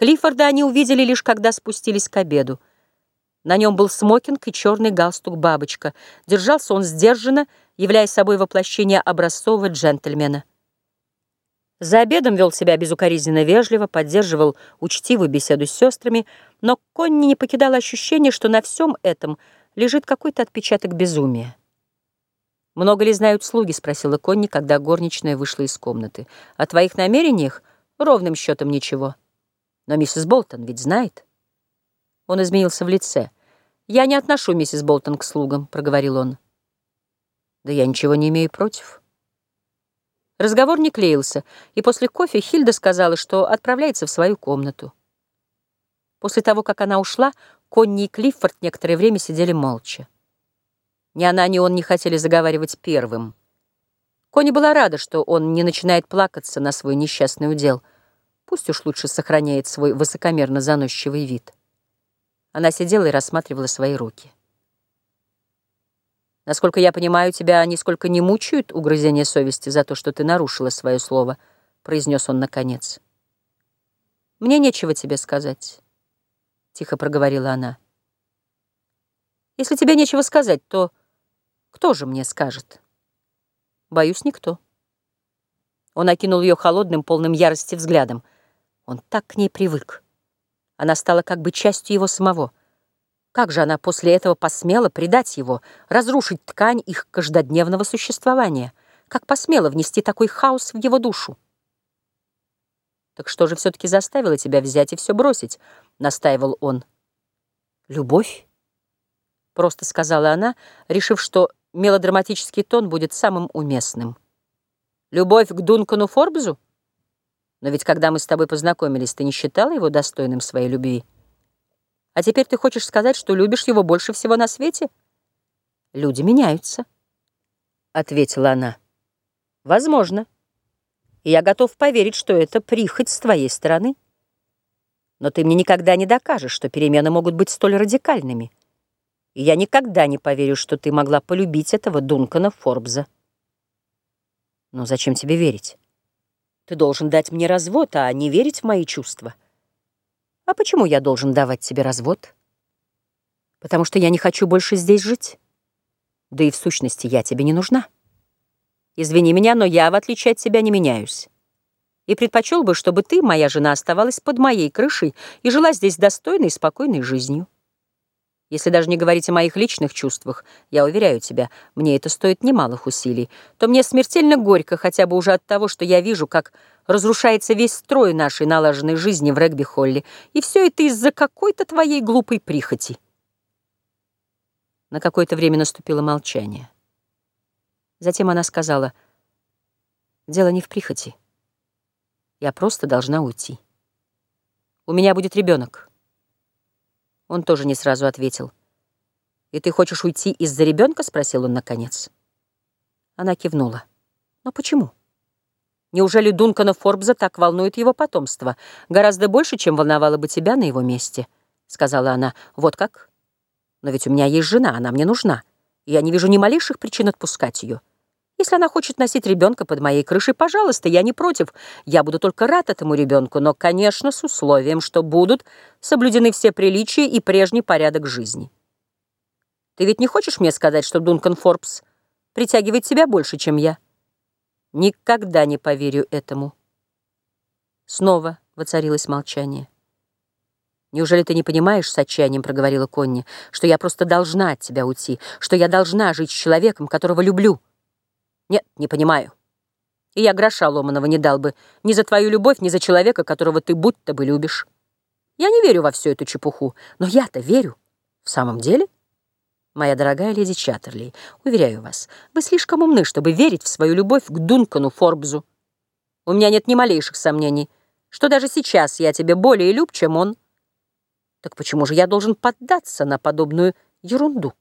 Клиффорда они увидели лишь когда спустились к обеду. На нем был смокинг и черный галстук-бабочка. Держался он сдержанно, являя собой воплощение образцового джентльмена. За обедом вел себя безукоризненно вежливо, поддерживал учтивую беседу с сестрами, но Конни не покидало ощущение, что на всем этом лежит какой-то отпечаток безумия. «Много ли знают слуги?» — спросила Конни, когда горничная вышла из комнаты. «О твоих намерениях ровным счетом ничего». Но миссис Болтон ведь знает. Он изменился в лице. «Я не отношу миссис Болтон к слугам», — проговорил он. «Да я ничего не имею против». Разговор не клеился, и после кофе Хильда сказала, что отправляется в свою комнату. После того, как она ушла, Конни и Клиффорд некоторое время сидели молча. Ни она, ни он не хотели заговаривать первым. Конни была рада, что он не начинает плакаться на свой несчастный удел — Пусть уж лучше сохраняет свой высокомерно заносчивый вид. Она сидела и рассматривала свои руки. «Насколько я понимаю, тебя нисколько не мучают угрызения совести за то, что ты нарушила свое слово», — произнес он наконец. «Мне нечего тебе сказать», — тихо проговорила она. «Если тебе нечего сказать, то кто же мне скажет?» «Боюсь, никто». Он окинул ее холодным, полным ярости взглядом — он так к ней привык. Она стала как бы частью его самого. Как же она после этого посмела предать его, разрушить ткань их каждодневного существования? Как посмела внести такой хаос в его душу? «Так что же все-таки заставило тебя взять и все бросить?» — настаивал он. «Любовь?» — просто сказала она, решив, что мелодраматический тон будет самым уместным. «Любовь к Дункану Форбзу?» Но ведь когда мы с тобой познакомились, ты не считала его достойным своей любви? А теперь ты хочешь сказать, что любишь его больше всего на свете? Люди меняются, — ответила она. Возможно. И я готов поверить, что это прихоть с твоей стороны. Но ты мне никогда не докажешь, что перемены могут быть столь радикальными. И я никогда не поверю, что ты могла полюбить этого Дункана Форбза. Но зачем тебе верить? Ты должен дать мне развод, а не верить в мои чувства. А почему я должен давать тебе развод? Потому что я не хочу больше здесь жить. Да и в сущности я тебе не нужна. Извини меня, но я, в отличие от тебя, не меняюсь. И предпочел бы, чтобы ты, моя жена, оставалась под моей крышей и жила здесь достойной и спокойной жизнью. Если даже не говорить о моих личных чувствах, я уверяю тебя, мне это стоит немалых усилий, то мне смертельно горько хотя бы уже от того, что я вижу, как разрушается весь строй нашей налаженной жизни в регби-холле, и все это из-за какой-то твоей глупой прихоти. На какое-то время наступило молчание. Затем она сказала, «Дело не в прихоти. Я просто должна уйти. У меня будет ребенок». Он тоже не сразу ответил. «И ты хочешь уйти из-за ребенка?» — спросил он наконец. Она кивнула. «Но почему?» Неужели Дункана Форбза так волнует его потомство? Гораздо больше, чем волновало бы тебя на его месте, — сказала она. Вот как? Но ведь у меня есть жена, она мне нужна. И я не вижу ни малейших причин отпускать ее. Если она хочет носить ребенка под моей крышей, пожалуйста, я не против. Я буду только рад этому ребенку, но, конечно, с условием, что будут соблюдены все приличия и прежний порядок жизни. Ты ведь не хочешь мне сказать, что Дункан Форбс притягивает тебя больше, чем я? Никогда не поверю этому. Снова воцарилось молчание. «Неужели ты не понимаешь, — с отчаянием проговорила Конни, — что я просто должна от тебя уйти, что я должна жить с человеком, которого люблю?» Нет, не понимаю. И я гроша ломаного не дал бы ни за твою любовь, ни за человека, которого ты будто бы любишь. Я не верю во всю эту чепуху, но я-то верю. В самом деле? Моя дорогая леди Чаттерли, уверяю вас, вы слишком умны, чтобы верить в свою любовь к Дункану Форбзу. У меня нет ни малейших сомнений, что даже сейчас я тебе более люб, чем он. Так почему же я должен поддаться на подобную ерунду?